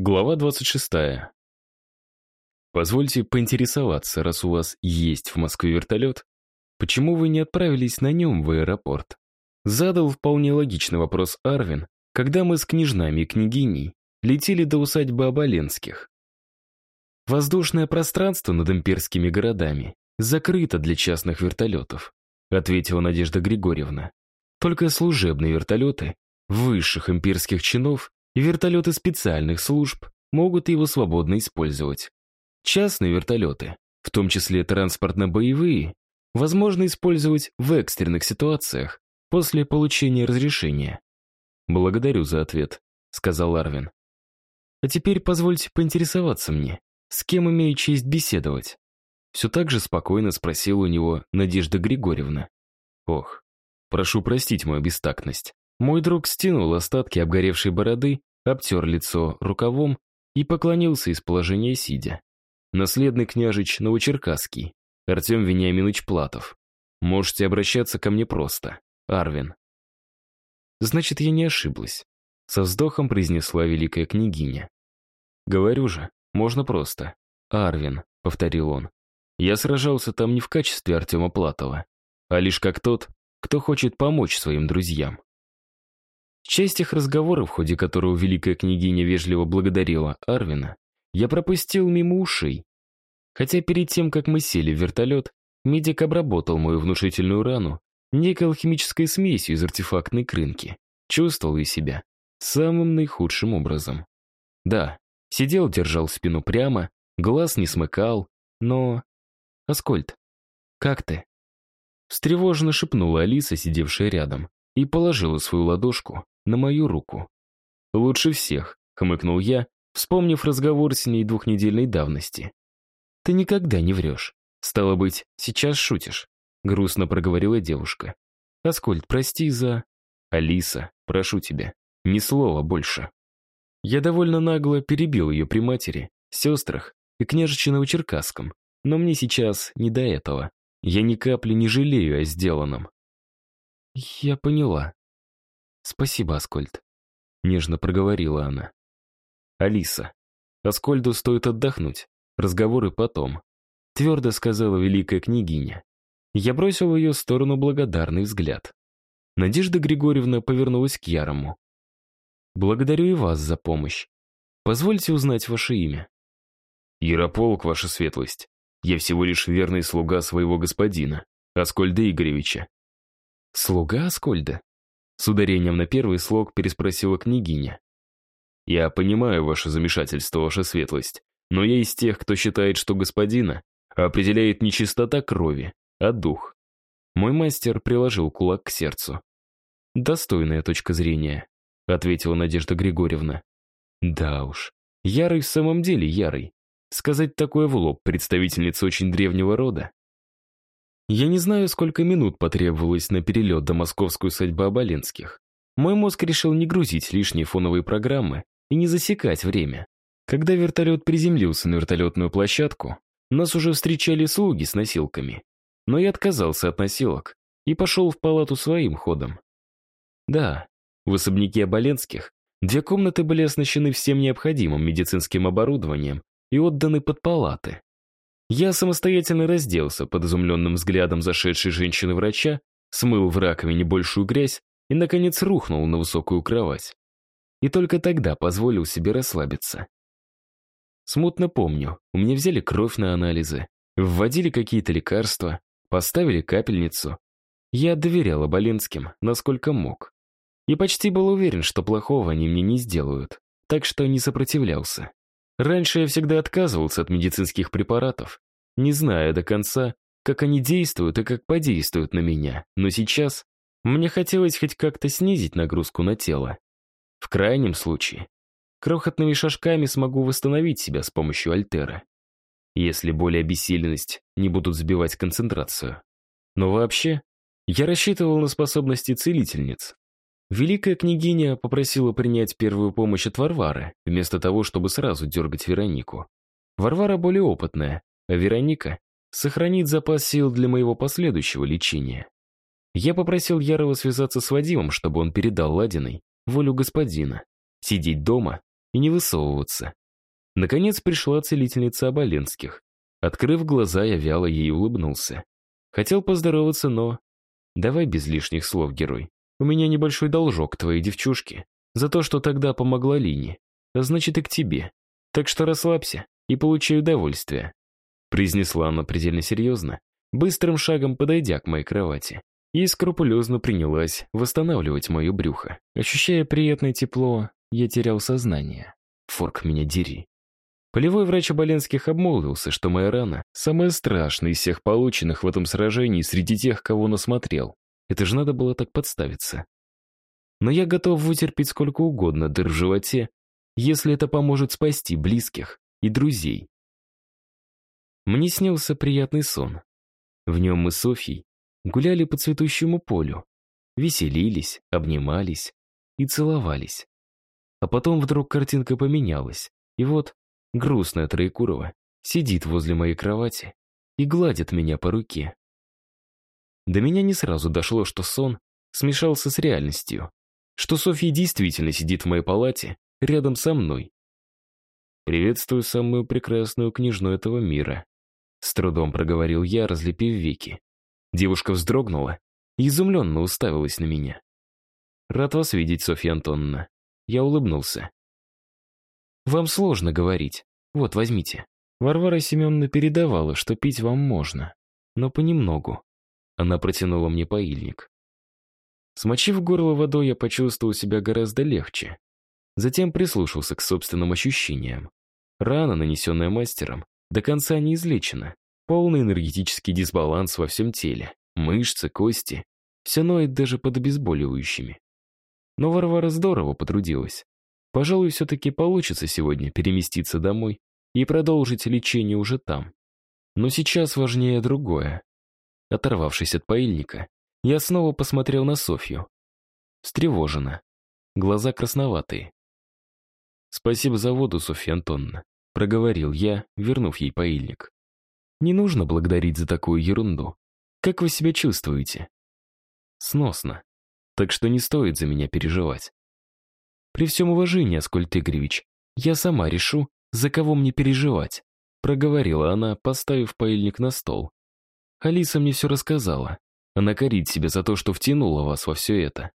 Глава 26. Позвольте поинтересоваться, раз у вас есть в Москве вертолет, почему вы не отправились на нем в аэропорт? Задал вполне логичный вопрос Арвин, когда мы с княжнами и княгиней летели до усадьбы Оболенских. Воздушное пространство над имперскими городами закрыто для частных вертолетов, ответила Надежда Григорьевна. Только служебные вертолеты высших имперских чинов и вертолеты специальных служб могут его свободно использовать. Частные вертолеты, в том числе транспортно-боевые, возможно использовать в экстренных ситуациях после получения разрешения. «Благодарю за ответ», — сказал Арвин. «А теперь позвольте поинтересоваться мне, с кем имею честь беседовать?» Все так же спокойно спросила у него Надежда Григорьевна. «Ох, прошу простить мою бестактность. Мой друг стянул остатки обгоревшей бороды, обтер лицо рукавом и поклонился из положения сидя. Наследный княжич Новочеркасский, Артем Вениаминович Платов. Можете обращаться ко мне просто. Арвин. Значит, я не ошиблась. Со вздохом произнесла великая княгиня. Говорю же, можно просто. Арвин, повторил он. Я сражался там не в качестве Артема Платова, а лишь как тот, кто хочет помочь своим друзьям. Часть их разговора, в ходе которого великая княгиня вежливо благодарила Арвина, я пропустил мимо ушей. Хотя перед тем, как мы сели в вертолет, медик обработал мою внушительную рану некой алхимической смесью из артефактной крынки. Чувствовал я себя самым наихудшим образом. Да, сидел, держал спину прямо, глаз не смыкал, но... Аскольд, как ты? Встревоженно шепнула Алиса, сидевшая рядом, и положила свою ладошку на мою руку. «Лучше всех», — хмыкнул я, вспомнив разговор с ней двухнедельной давности. «Ты никогда не врешь. Стало быть, сейчас шутишь», — грустно проговорила девушка. «Аскольд, прости за...» «Алиса, прошу тебя, ни слова больше». Я довольно нагло перебил ее при матери, сестрах и княжиче Новочеркасском, но мне сейчас не до этого. Я ни капли не жалею о сделанном. «Я поняла», «Спасибо, Аскольд», — нежно проговорила она. «Алиса, Аскольду стоит отдохнуть, разговоры потом», — твердо сказала великая княгиня. Я бросил в ее сторону благодарный взгляд. Надежда Григорьевна повернулась к Ярому. «Благодарю и вас за помощь. Позвольте узнать ваше имя». «Ярополк, ваша светлость. Я всего лишь верный слуга своего господина, Аскольда Игоревича». «Слуга Аскольда?» С ударением на первый слог переспросила княгиня. «Я понимаю ваше замешательство, ваша светлость, но я из тех, кто считает, что господина определяет не чистота крови, а дух». Мой мастер приложил кулак к сердцу. «Достойная точка зрения», — ответила Надежда Григорьевна. «Да уж, Ярый в самом деле Ярый. Сказать такое в лоб представительница очень древнего рода я не знаю, сколько минут потребовалось на перелет до московской усадьбы Оболенских. Мой мозг решил не грузить лишние фоновые программы и не засекать время. Когда вертолет приземлился на вертолетную площадку, нас уже встречали слуги с носилками. Но я отказался от носилок и пошел в палату своим ходом. Да, в особняке Оболенских две комнаты были оснащены всем необходимым медицинским оборудованием и отданы под палаты. Я самостоятельно разделся под изумленным взглядом зашедшей женщины-врача, смыл в раковине большую грязь и, наконец, рухнул на высокую кровать. И только тогда позволил себе расслабиться. Смутно помню, у меня взяли кровь на анализы, вводили какие-то лекарства, поставили капельницу. Я доверял Оболенским, насколько мог. И почти был уверен, что плохого они мне не сделают, так что не сопротивлялся. Раньше я всегда отказывался от медицинских препаратов, не зная до конца, как они действуют и как подействуют на меня, но сейчас мне хотелось хоть как-то снизить нагрузку на тело. В крайнем случае, крохотными шажками смогу восстановить себя с помощью альтера, если более обессиленность не будут сбивать концентрацию. Но вообще, я рассчитывал на способности целительниц, Великая княгиня попросила принять первую помощь от Варвары, вместо того, чтобы сразу дергать Веронику. Варвара более опытная, а Вероника сохранит запас сил для моего последующего лечения. Я попросил Ярова связаться с Вадимом, чтобы он передал Ладиной волю господина, сидеть дома и не высовываться. Наконец пришла целительница Оболенских. Открыв глаза, я вяло ей улыбнулся. Хотел поздороваться, но... Давай без лишних слов, герой. У меня небольшой должок твоей девчушке за то, что тогда помогла Лине. А значит и к тебе. Так что расслабься и получай удовольствие. Произнесла она предельно серьезно, быстрым шагом подойдя к моей кровати. И скрупулезно принялась восстанавливать мое брюхо. Ощущая приятное тепло, я терял сознание. Форк меня дери. Полевой врач Оболенских обмолвился, что моя рана самая страшная из всех полученных в этом сражении среди тех, кого насмотрел. Это же надо было так подставиться. Но я готов вытерпеть сколько угодно дыр в животе, если это поможет спасти близких и друзей. Мне снился приятный сон. В нем мы с Софьей гуляли по цветущему полю, веселились, обнимались и целовались. А потом вдруг картинка поменялась, и вот грустная Троекурова сидит возле моей кровати и гладит меня по руке. До меня не сразу дошло, что сон смешался с реальностью, что Софья действительно сидит в моей палате рядом со мной. «Приветствую самую прекрасную княжну этого мира», с трудом проговорил я, разлепив веки. Девушка вздрогнула и изумленно уставилась на меня. «Рад вас видеть, Софья Антоновна». Я улыбнулся. «Вам сложно говорить. Вот, возьмите». Варвара Семеновна передавала, что пить вам можно, но понемногу. Она протянула мне поильник. Смочив горло водой, я почувствовал себя гораздо легче. Затем прислушался к собственным ощущениям. Рана, нанесенная мастером, до конца не излечена. Полный энергетический дисбаланс во всем теле. Мышцы, кости. Все ноет даже под обезболивающими. Но Варвара здорово потрудилась. Пожалуй, все-таки получится сегодня переместиться домой и продолжить лечение уже там. Но сейчас важнее другое. Оторвавшись от поильника, я снова посмотрел на Софью. Встревожена. Глаза красноватые. «Спасибо за воду, Софья Антоновна», — проговорил я, вернув ей поильник. «Не нужно благодарить за такую ерунду. Как вы себя чувствуете?» «Сносно. Так что не стоит за меня переживать». «При всем уважении, Аскольд Игоревич, я сама решу, за кого мне переживать», — проговорила она, поставив поильник на стол. Алиса мне все рассказала. Она корит себя за то, что втянула вас во все это.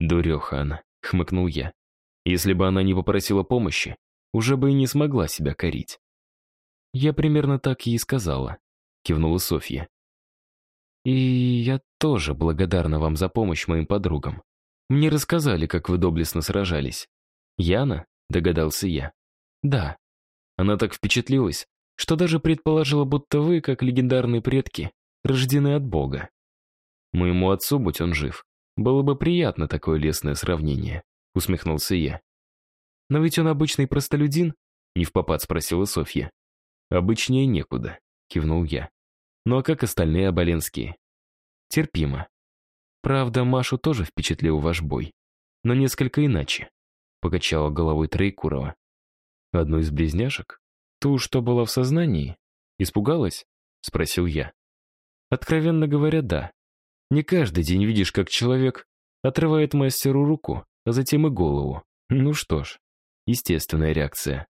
Дуреха она, хмыкнул я. Если бы она не попросила помощи, уже бы и не смогла себя корить. Я примерно так ей сказала, кивнула Софья. И я тоже благодарна вам за помощь моим подругам. Мне рассказали, как вы доблестно сражались. Яна? Догадался я. Да. Она так впечатлилась, что даже предположила, будто вы, как легендарные предки, рождены от Бога. Моему отцу, будь он жив, было бы приятно такое лесное сравнение, усмехнулся я. Но ведь он обычный простолюдин, не в попад спросила Софья. Обычнее некуда, кивнул я. Ну а как остальные оболенские? Терпимо. Правда, Машу тоже впечатлил ваш бой, но несколько иначе, покачала головой Троекурова. Одну из близняшек? Ту, что была в сознании? Испугалась? Спросил я. Откровенно говоря, да. Не каждый день видишь, как человек отрывает мастеру руку, а затем и голову. Ну что ж, естественная реакция.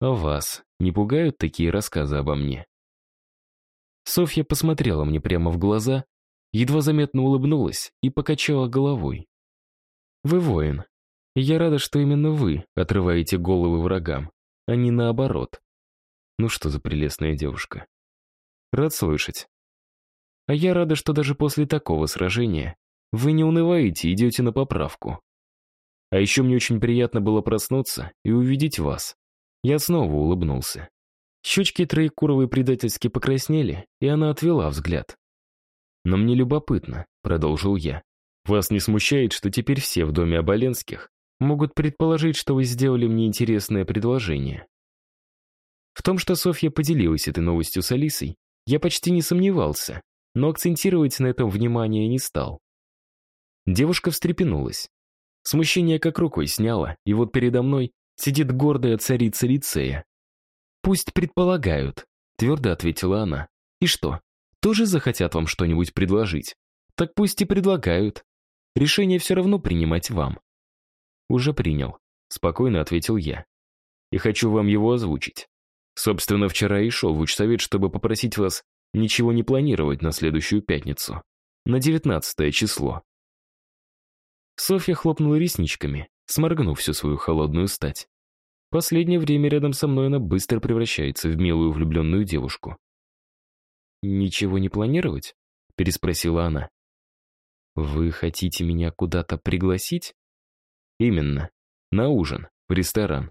А вас не пугают такие рассказы обо мне? Софья посмотрела мне прямо в глаза, едва заметно улыбнулась и покачала головой. Вы воин. я рада, что именно вы отрываете головы врагам а не наоборот. Ну что за прелестная девушка. Рад слышать. А я рада, что даже после такого сражения вы не унываете и идете на поправку. А еще мне очень приятно было проснуться и увидеть вас. Я снова улыбнулся. Щечки Троекуровой предательски покраснели, и она отвела взгляд. «Но мне любопытно», — продолжил я. «Вас не смущает, что теперь все в доме Оболенских могут предположить, что вы сделали мне интересное предложение. В том, что Софья поделилась этой новостью с Алисой, я почти не сомневался, но акцентировать на этом внимание не стал. Девушка встрепенулась. Смущение как рукой сняла, и вот передо мной сидит гордая царица лицея. «Пусть предполагают», — твердо ответила она. «И что, тоже захотят вам что-нибудь предложить? Так пусть и предлагают. Решение все равно принимать вам. Уже принял. спокойно ответил я. И хочу вам его озвучить. Собственно, вчера и шел в учсовет, чтобы попросить вас ничего не планировать на следующую пятницу. На девятнадцатое число. Софья хлопнула ресничками, сморгнув всю свою холодную стать. Последнее время рядом со мной она быстро превращается в милую влюбленную девушку. «Ничего не планировать?» — переспросила она. «Вы хотите меня куда-то пригласить?» «Именно. На ужин, в ресторан».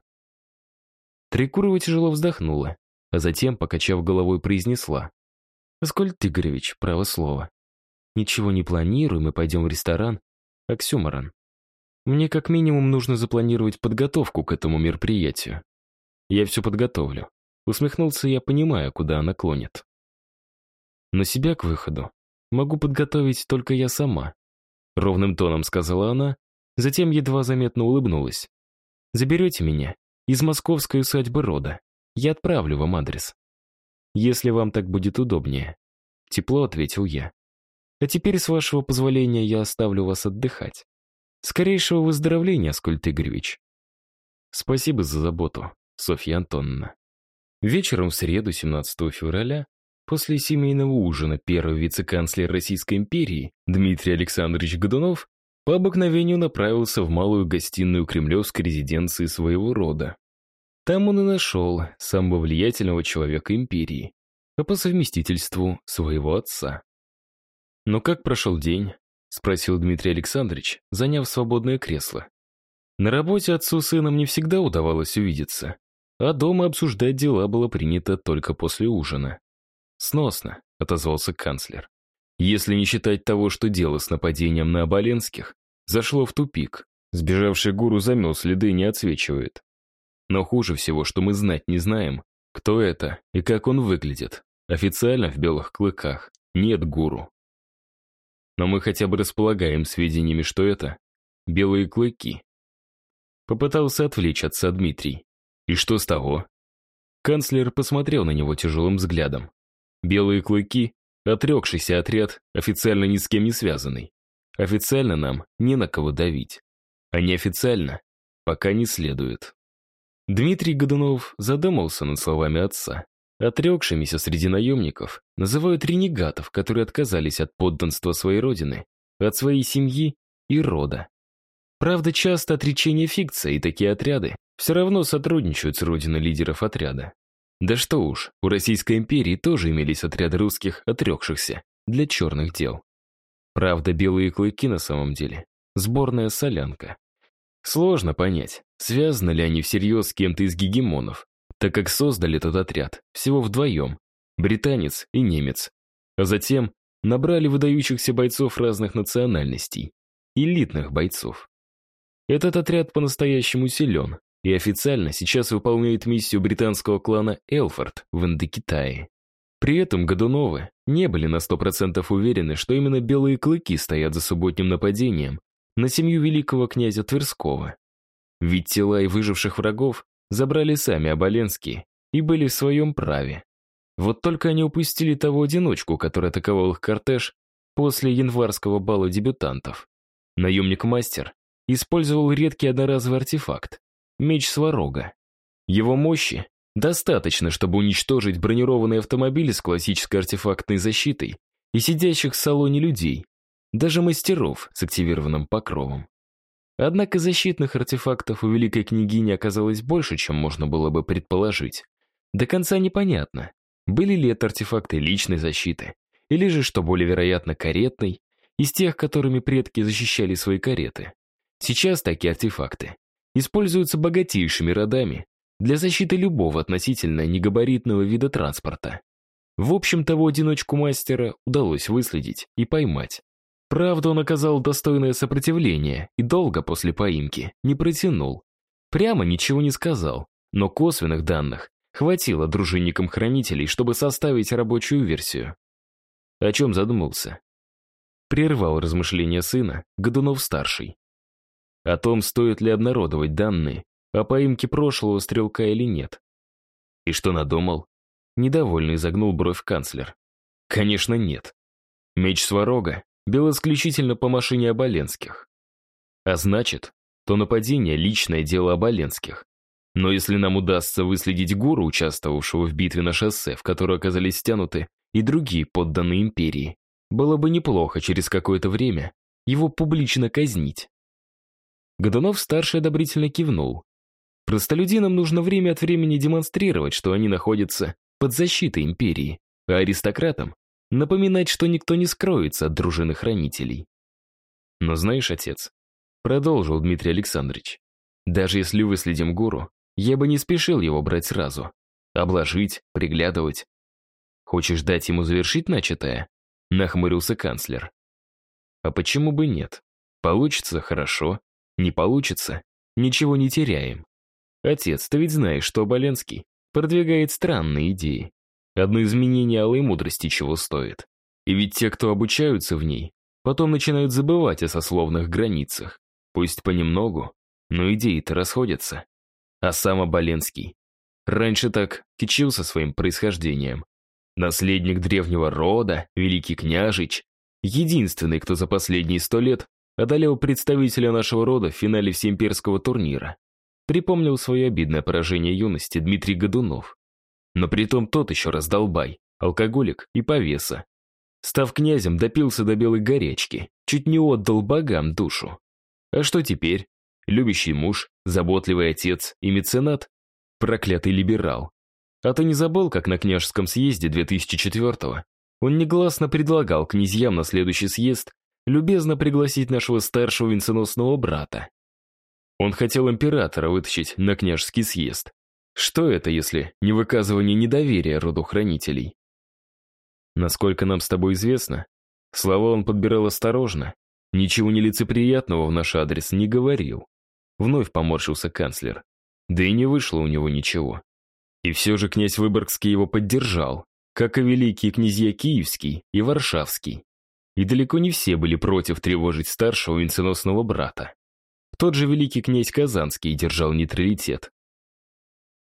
Трикурова тяжело вздохнула, а затем, покачав головой, произнесла. «Аскольд Игоревич, право слово. Ничего не планируем и пойдем в ресторан. Оксюморон. Мне как минимум нужно запланировать подготовку к этому мероприятию. Я все подготовлю. Усмехнулся я, понимая, куда она клонит. Но себя к выходу могу подготовить только я сама. Ровным тоном сказала она, затем едва заметно улыбнулась. Заберете меня из московской усадьбы рода. Я отправлю вам адрес. Если вам так будет удобнее. Тепло ответил я. А теперь, с вашего позволения, я оставлю вас отдыхать. Скорейшего выздоровления, Аскольд Игоревич. Спасибо за заботу, Софья Антоновна. Вечером в среду, 17 февраля, после семейного ужина первый вице-канцлер Российской империи Дмитрий Александрович Годунов по обыкновению направился в малую гостиную кремлевской резиденции своего рода. Там он и нашел самого влиятельного человека империи, а по совместительству своего отца. Но как прошел день, — спросил Дмитрий Александрович, заняв свободное кресло. На работе отцу с сыном не всегда удавалось увидеться, а дома обсуждать дела было принято только после ужина. «Сносно», — отозвался канцлер. «Если не считать того, что дело с нападением на Оболенских зашло в тупик, сбежавший гуру замел следы и не отсвечивает. Но хуже всего, что мы знать не знаем, кто это и как он выглядит. Официально в белых клыках нет гуру, но мы хотя бы располагаем сведениями, что это белые клыки. Попытался отвлечь отца Дмитрий. И что с того? Канцлер посмотрел на него тяжелым взглядом. Белые клыки — отрекшийся отряд, официально ни с кем не связанный. Официально нам не на кого давить. А неофициально пока не следует. Дмитрий Годунов задумался над словами отца. Отрекшимися среди наемников называют ренегатов, которые отказались от подданства своей родины, от своей семьи и рода. Правда, часто отречение фикция, и такие отряды все равно сотрудничают с родиной лидеров отряда. Да что уж, у Российской империи тоже имелись отряды русских, отрекшихся, для черных дел. Правда, белые клыки на самом деле — сборная солянка. Сложно понять, связаны ли они всерьез с кем-то из гегемонов, так как создали этот отряд всего вдвоем, британец и немец. А затем набрали выдающихся бойцов разных национальностей, элитных бойцов. Этот отряд по-настоящему силен и официально сейчас выполняет миссию британского клана Элфорд в Индокитае. При этом Годуновы не были на 100% уверены, что именно белые клыки стоят за субботним нападением на семью великого князя Тверского. Ведь тела и выживших врагов забрали сами Оболенские и были в своем праве. Вот только они упустили того одиночку, который атаковал их кортеж после январского бала дебютантов. Наемник-мастер использовал редкий одноразовый артефакт — меч Сварога. Его мощи достаточно, чтобы уничтожить бронированный автомобиль с классической артефактной защитой и сидящих в салоне людей, даже мастеров с активированным покровом. Однако защитных артефактов у великой княгини оказалось больше, чем можно было бы предположить. До конца непонятно, были ли это артефакты личной защиты, или же, что более вероятно, каретной, из тех, которыми предки защищали свои кареты. Сейчас такие артефакты используются богатейшими родами для защиты любого относительно негабаритного вида транспорта. В общем, того одиночку мастера удалось выследить и поймать. Правда, он оказал достойное сопротивление и долго после поимки не протянул. Прямо ничего не сказал, но косвенных данных хватило дружинникам хранителей, чтобы составить рабочую версию. О чем задумался? Прервал размышления сына Годунов-старший. О том, стоит ли обнародовать данные о поимке прошлого стрелка или нет. И что надумал? Недовольно изогнул бровь канцлер. Конечно, нет. Меч Сварога бил исключительно по машине Оболенских. А значит, то нападение — личное дело Оболенских. Но если нам удастся выследить гуру, участвовавшего в битве на шоссе, в которую оказались стянуты и другие подданные империи, было бы неплохо через какое-то время его публично казнить. Годунов-старший одобрительно кивнул. Простолюдинам нужно время от времени демонстрировать, что они находятся под защитой империи, а аристократам напоминать, что никто не скроется от дружины хранителей. Но знаешь, отец, продолжил Дмитрий Александрович, даже если выследим гуру, я бы не спешил его брать сразу. Обложить, приглядывать. Хочешь дать ему завершить начатое? Нахмурился канцлер. А почему бы нет? Получится — хорошо. Не получится — ничего не теряем. Отец, ты ведь знаешь, что Оболенский продвигает странные идеи. Одно изменение алой мудрости чего стоит. И ведь те, кто обучаются в ней, потом начинают забывать о сословных границах. Пусть понемногу, но идеи-то расходятся. А сам Оболенский раньше так кичился своим происхождением. Наследник древнего рода, великий княжич, единственный, кто за последние сто лет одолел представителя нашего рода в финале всеимперского турнира. Припомнил свое обидное поражение юности Дмитрий Годунов. Но при том тот еще раздолбай, алкоголик и повеса. Став князем, допился до белой горячки, чуть не отдал богам душу. А что теперь? Любящий муж, заботливый отец и меценат? Проклятый либерал. А ты не забыл, как на княжеском съезде 2004-го он негласно предлагал князьям на следующий съезд любезно пригласить нашего старшего венценосного брата. Он хотел императора вытащить на княжеский съезд. Что это, если не выказывание недоверия роду хранителей? Насколько нам с тобой известно, слова он подбирал осторожно, ничего нелицеприятного в наш адрес не говорил. Вновь поморщился канцлер. Да и не вышло у него ничего. И все же князь Выборгский его поддержал, как и великие князья Киевский и Варшавский. И далеко не все были против тревожить старшего венценосного брата. Тот же великий князь Казанский держал нейтралитет.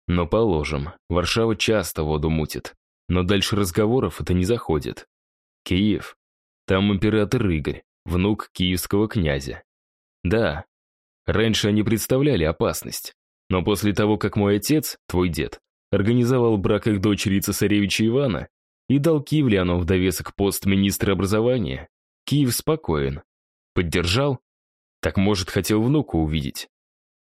Но положим, Варшава часто воду мутит, но дальше разговоров это не заходит. Киев. Там император Игорь, внук киевского князя. Да, раньше они представляли опасность, но после того, как мой отец, твой дед, организовал брак их дочери цесаревича Ивана и дал киевлянам в довесок пост министра образования, Киев спокоен. Поддержал? Так, может, хотел внуку увидеть.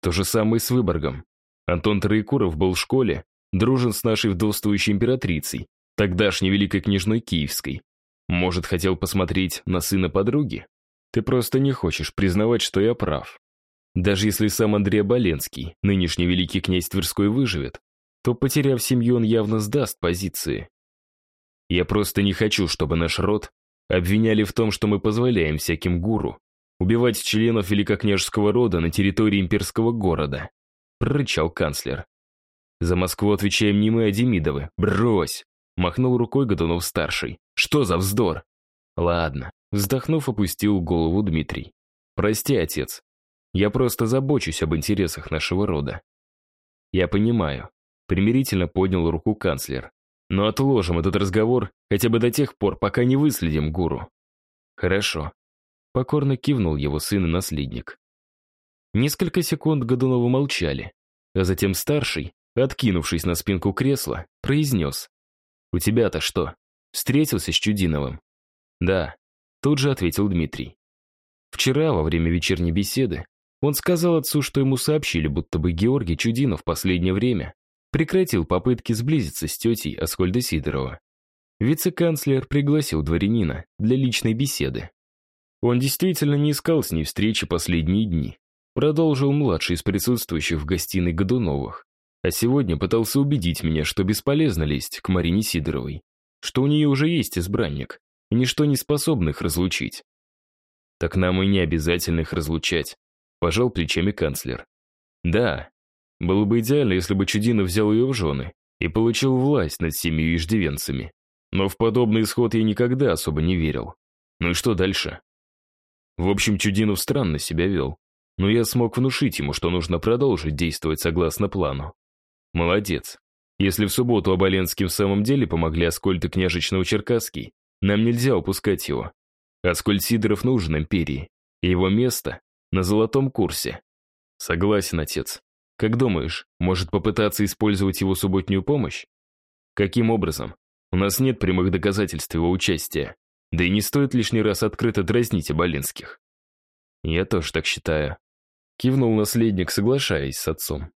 То же самое с Выборгом. Антон Троекуров был в школе, дружен с нашей вдовствующей императрицей, тогдашней великой княжной Киевской. Может, хотел посмотреть на сына подруги? Ты просто не хочешь признавать, что я прав. Даже если сам Андрей Боленский, нынешний великий князь Тверской, выживет, то, потеряв семью, он явно сдаст позиции. Я просто не хочу, чтобы наш род обвиняли в том, что мы позволяем всяким гуру убивать членов великокняжеского рода на территории имперского города», — прорычал канцлер. «За Москву отвечаем не мы, а Демидовы. Брось!» — махнул рукой Годунов-старший. «Что за вздор?» «Ладно», — вздохнув, опустил голову Дмитрий. «Прости, отец. Я просто забочусь об интересах нашего рода». «Я понимаю», — примирительно поднял руку канцлер. «Но отложим этот разговор хотя бы до тех пор, пока не выследим гуру». «Хорошо», Покорно кивнул его сын и наследник. Несколько секунд Годуновы молчали, а затем старший, откинувшись на спинку кресла, произнес. «У тебя-то что, встретился с Чудиновым?» «Да», тут же ответил Дмитрий. Вчера, во время вечерней беседы, он сказал отцу, что ему сообщили, будто бы Георгий Чудинов в последнее время прекратил попытки сблизиться с тетей Аскольда Сидорова. Вице-канцлер пригласил дворянина для личной беседы. Он действительно не искал с ней встречи последние дни. Продолжил младший из присутствующих в гостиной Годуновых. А сегодня пытался убедить меня, что бесполезно лезть к Марине Сидоровой. Что у нее уже есть избранник, и ничто не способно их разлучить. Так нам и не обязательно их разлучать, пожал плечами канцлер. Да, было бы идеально, если бы Чудинов взял ее в жены и получил власть над семью иждивенцами. Но в подобный исход я никогда особо не верил. Ну и что дальше? В общем, Чудинов странно себя вел. Но я смог внушить ему, что нужно продолжить действовать согласно плану. Молодец. Если в субботу Оболенским в самом деле помогли Аскольд и княжич Новочеркасский, нам нельзя упускать его. Аскольд Сидоров нужен империи, и его место на золотом курсе. Согласен, отец. Как думаешь, может попытаться использовать его субботнюю помощь? Каким образом? У нас нет прямых доказательств его участия. Да и не стоит лишний раз открыто дразнить Оболенских. Я тоже так считаю. Кивнул наследник, соглашаясь с отцом.